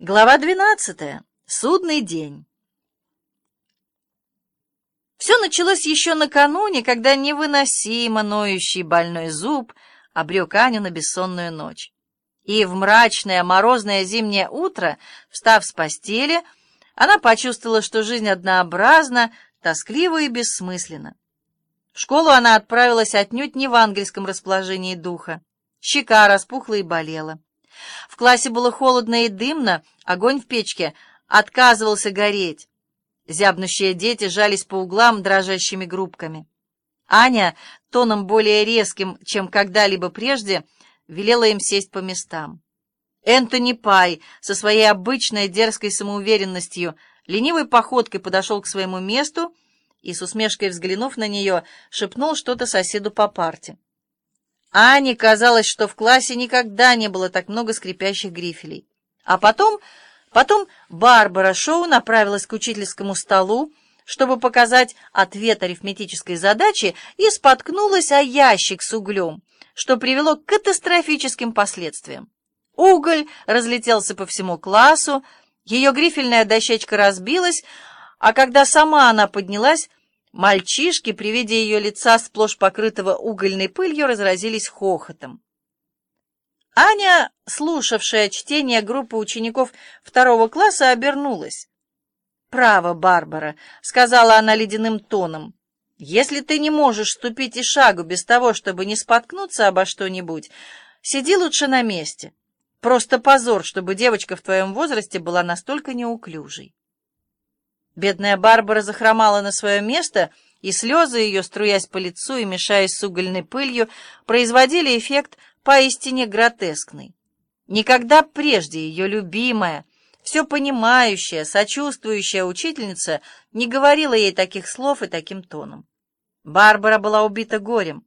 Глава 12. Судный день. Все началось еще накануне, когда невыносимо ноющий больной зуб обрек Аню на бессонную ночь. И в мрачное морозное зимнее утро, встав с постели, она почувствовала, что жизнь однообразна, тосклива и бессмысленна. В школу она отправилась отнюдь не в ангельском расположении духа. Щека распухла и болела. В классе было холодно и дымно, огонь в печке отказывался гореть. Зябнущие дети жались по углам дрожащими группками. Аня, тоном более резким, чем когда-либо прежде, велела им сесть по местам. Энтони Пай со своей обычной дерзкой самоуверенностью ленивой походкой подошел к своему месту и, с усмешкой взглянув на нее, шепнул что-то соседу по парте. Ане казалось, что в классе никогда не было так много скрипящих грифелей. А потом, потом Барбара Шоу направилась к учительскому столу, чтобы показать ответ арифметической задачи, и споткнулась о ящик с углем, что привело к катастрофическим последствиям. Уголь разлетелся по всему классу, ее грифельная дощечка разбилась, а когда сама она поднялась, Мальчишки при виде ее лица, сплошь покрытого угольной пылью, разразились хохотом. Аня, слушавшая чтение группы учеников второго класса, обернулась. «Право, Барбара», — сказала она ледяным тоном, — «если ты не можешь ступить и шагу без того, чтобы не споткнуться обо что-нибудь, сиди лучше на месте. Просто позор, чтобы девочка в твоем возрасте была настолько неуклюжей». Бедная Барбара захромала на свое место, и слезы ее, струясь по лицу и мешаясь с угольной пылью, производили эффект поистине гротескный. Никогда прежде ее любимая, все понимающая, сочувствующая учительница не говорила ей таких слов и таким тоном. Барбара была убита горем.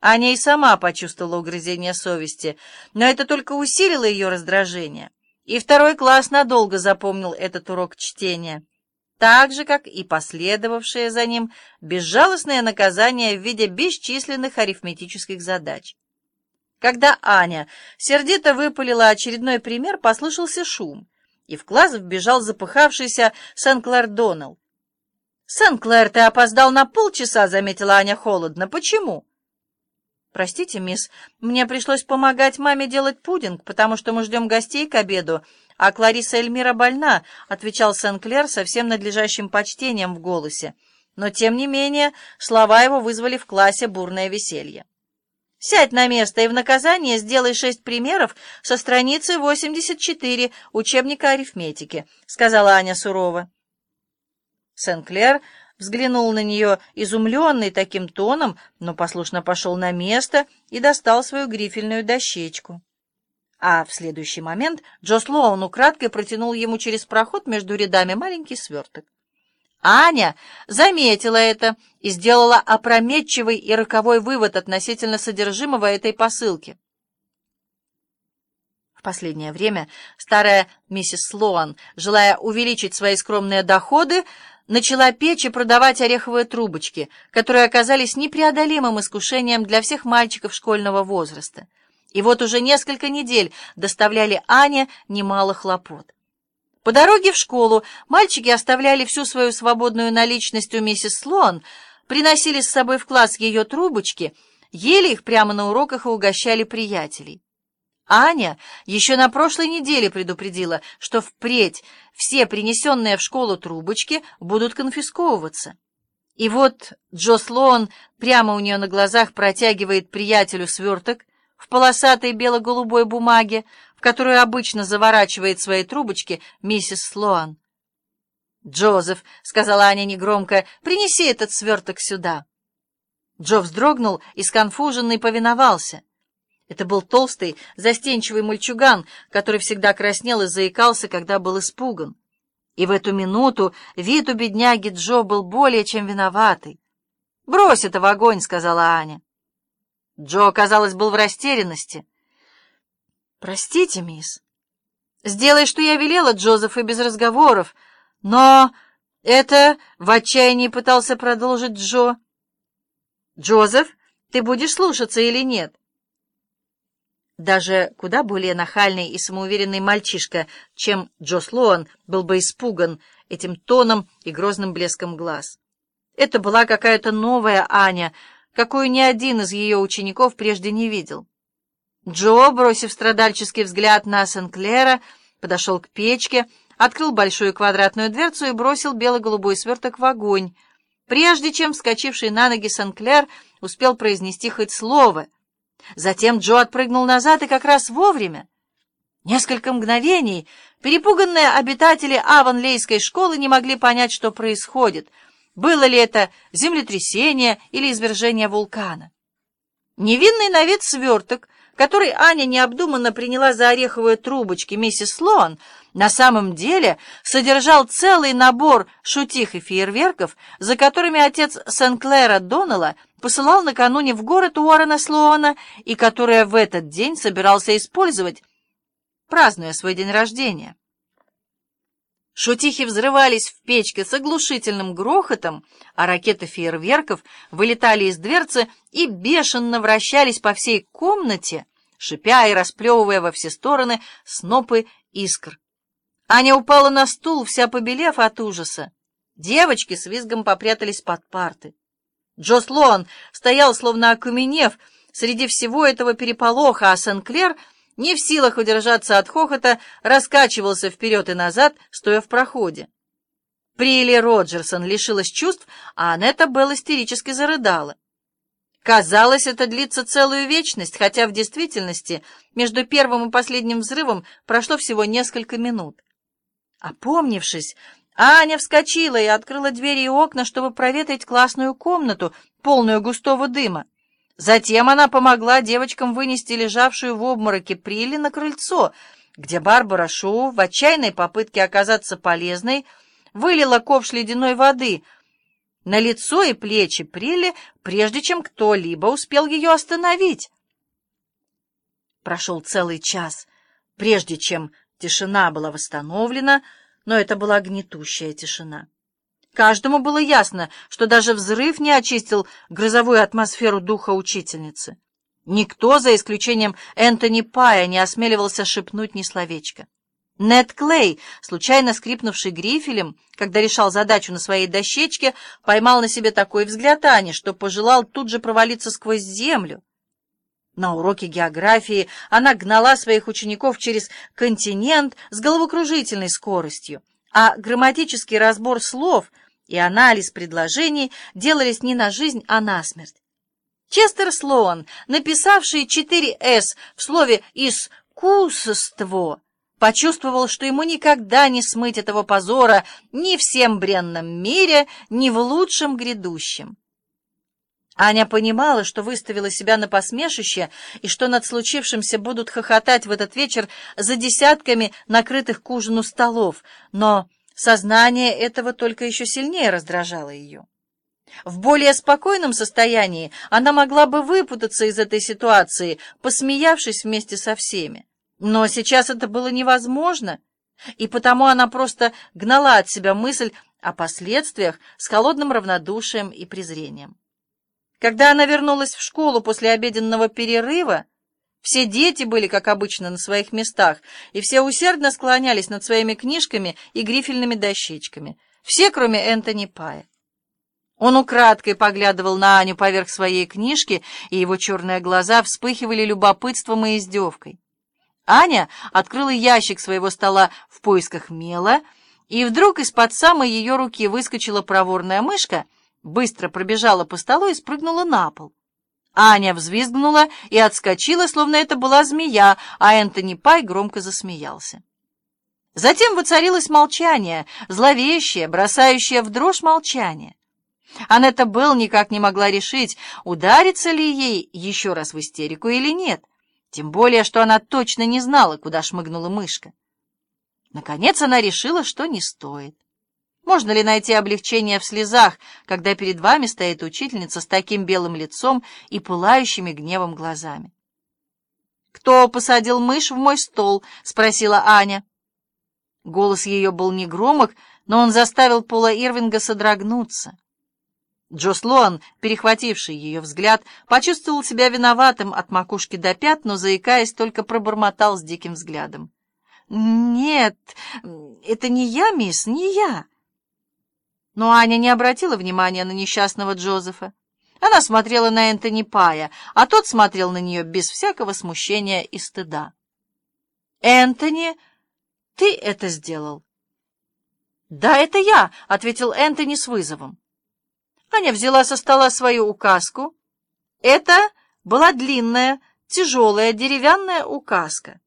Аня и сама почувствовала угрызение совести, но это только усилило ее раздражение. И второй класс надолго запомнил этот урок чтения так же, как и последовавшее за ним безжалостное наказание в виде бесчисленных арифметических задач. Когда Аня сердито выпалила очередной пример, послышался шум, и в класс вбежал запыхавшийся Сен-Клэр Доналл. «Сен-Клэр, ты опоздал на полчаса», — заметила Аня холодно. «Почему?» «Простите, мисс, мне пришлось помогать маме делать пудинг, потому что мы ждем гостей к обеду, а Клариса Эльмира больна», — отвечал Сен-Клер со всем надлежащим почтением в голосе. Но, тем не менее, слова его вызвали в классе бурное веселье. «Сядь на место и в наказание сделай шесть примеров со страницы 84 учебника арифметики», — сказала Аня сурово. Сен-Клер взглянул на нее, изумленный таким тоном, но послушно пошел на место и достал свою грифельную дощечку. А в следующий момент Джо Слоун украдкой протянул ему через проход между рядами маленький сверток. Аня заметила это и сделала опрометчивый и роковой вывод относительно содержимого этой посылки. В последнее время старая миссис Слоан, желая увеличить свои скромные доходы, начала печь и продавать ореховые трубочки, которые оказались непреодолимым искушением для всех мальчиков школьного возраста и вот уже несколько недель доставляли Ане немало хлопот. По дороге в школу мальчики оставляли всю свою свободную наличность у миссис Слоан, приносили с собой в класс ее трубочки, ели их прямо на уроках и угощали приятелей. Аня еще на прошлой неделе предупредила, что впредь все принесенные в школу трубочки будут конфисковываться. И вот Джо Слоан прямо у нее на глазах протягивает приятелю сверток, в полосатой бело-голубой бумаге, в которую обычно заворачивает свои трубочки миссис Слоан. «Джозеф», — сказала Аня негромко, — «принеси этот сверток сюда». Джо вздрогнул и сконфуженный повиновался. Это был толстый, застенчивый мальчуган, который всегда краснел и заикался, когда был испуган. И в эту минуту вид у бедняги Джо был более чем виноватый. «Брось это в огонь», — сказала Аня. Джо, казалось, был в растерянности. «Простите, мисс. Сделай, что я велела, Джозеф, и без разговоров. Но это...» — в отчаянии пытался продолжить Джо. «Джозеф, ты будешь слушаться или нет?» Даже куда более нахальный и самоуверенный мальчишка, чем Джо Слоан, был бы испуган этим тоном и грозным блеском глаз. Это была какая-то новая Аня, какую ни один из ее учеников прежде не видел. Джо, бросив страдальческий взгляд на Сен-Клера, подошел к печке, открыл большую квадратную дверцу и бросил бело-голубой сверток в огонь, прежде чем вскочивший на ноги Сен-Клер успел произнести хоть слово. Затем Джо отпрыгнул назад и как раз вовремя. Несколько мгновений перепуганные обитатели Аванлейской школы не могли понять, что происходит. Было ли это землетрясение или извержение вулкана? Невинный на вид сверток — который Аня необдуманно приняла за ореховые трубочки миссис Слоан, на самом деле содержал целый набор шутих и фейерверков, за которыми отец Сен-Клэра Доннелла посылал накануне в город Уоррена Слоана и которые в этот день собирался использовать, празднуя свой день рождения. Шутихи взрывались в печке с оглушительным грохотом, а ракеты фейерверков вылетали из дверцы и бешено вращались по всей комнате, шипя и расплевывая во все стороны снопы искр. Аня упала на стул, вся побелев от ужаса. Девочки с визгом попрятались под парты. Джо Слоан стоял, словно окаменев, среди всего этого переполоха, а Сен-Клер — не в силах удержаться от хохота, раскачивался вперед и назад, стоя в проходе. Прилли Роджерсон лишилась чувств, а Анетта Белл истерически зарыдала. Казалось, это длится целую вечность, хотя в действительности между первым и последним взрывом прошло всего несколько минут. Опомнившись, Аня вскочила и открыла двери и окна, чтобы проветрить классную комнату, полную густого дыма. Затем она помогла девочкам вынести лежавшую в обмороке Прилли на крыльцо, где Барбара Шоу в отчаянной попытке оказаться полезной вылила ковш ледяной воды на лицо и плечи Прилли, прежде чем кто-либо успел ее остановить. Прошел целый час, прежде чем тишина была восстановлена, но это была гнетущая тишина. Каждому было ясно, что даже взрыв не очистил грозовую атмосферу духа учительницы. Никто, за исключением Энтони Пая, не осмеливался шепнуть ни словечко. Нед Клей, случайно скрипнувший грифелем, когда решал задачу на своей дощечке, поймал на себе такой взгляд Ани, что пожелал тут же провалиться сквозь землю. На уроке географии она гнала своих учеников через континент с головокружительной скоростью, а грамматический разбор слов — и анализ предложений делались не на жизнь, а на смерть. Честер Слоан, написавший четыре «с» в слове «искусство», почувствовал, что ему никогда не смыть этого позора ни в всем бренном мире, ни в лучшем грядущем. Аня понимала, что выставила себя на посмешище и что над случившимся будут хохотать в этот вечер за десятками накрытых к ужину столов, но Сознание этого только еще сильнее раздражало ее. В более спокойном состоянии она могла бы выпутаться из этой ситуации, посмеявшись вместе со всеми. Но сейчас это было невозможно, и потому она просто гнала от себя мысль о последствиях с холодным равнодушием и презрением. Когда она вернулась в школу после обеденного перерыва, все дети были, как обычно, на своих местах, и все усердно склонялись над своими книжками и грифельными дощечками. Все, кроме Энтони Пая. Он украдкой поглядывал на Аню поверх своей книжки, и его черные глаза вспыхивали любопытством и издевкой. Аня открыла ящик своего стола в поисках мела, и вдруг из-под самой ее руки выскочила проворная мышка, быстро пробежала по столу и спрыгнула на пол. Аня взвизгнула и отскочила, словно это была змея, а Энтони Пай громко засмеялся. Затем воцарилось молчание, зловещее, бросающее в дрожь молчание. Анетта Белл никак не могла решить, ударится ли ей еще раз в истерику или нет, тем более, что она точно не знала, куда шмыгнула мышка. Наконец она решила, что не стоит. Можно ли найти облегчение в слезах, когда перед вами стоит учительница с таким белым лицом и пылающими гневом глазами? «Кто посадил мышь в мой стол?» — спросила Аня. Голос ее был негромок, но он заставил Пола Ирвинга содрогнуться. Джо Слоан, перехвативший ее взгляд, почувствовал себя виноватым от макушки до пят, но, заикаясь, только пробормотал с диким взглядом. «Нет, это не я, мисс, не я». Но Аня не обратила внимания на несчастного Джозефа. Она смотрела на Энтони Пая, а тот смотрел на нее без всякого смущения и стыда. «Энтони, ты это сделал?» «Да, это я», — ответил Энтони с вызовом. Аня взяла со стола свою указку. Это была длинная, тяжелая деревянная указка.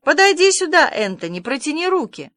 «Подойди сюда, Энтони, протяни руки».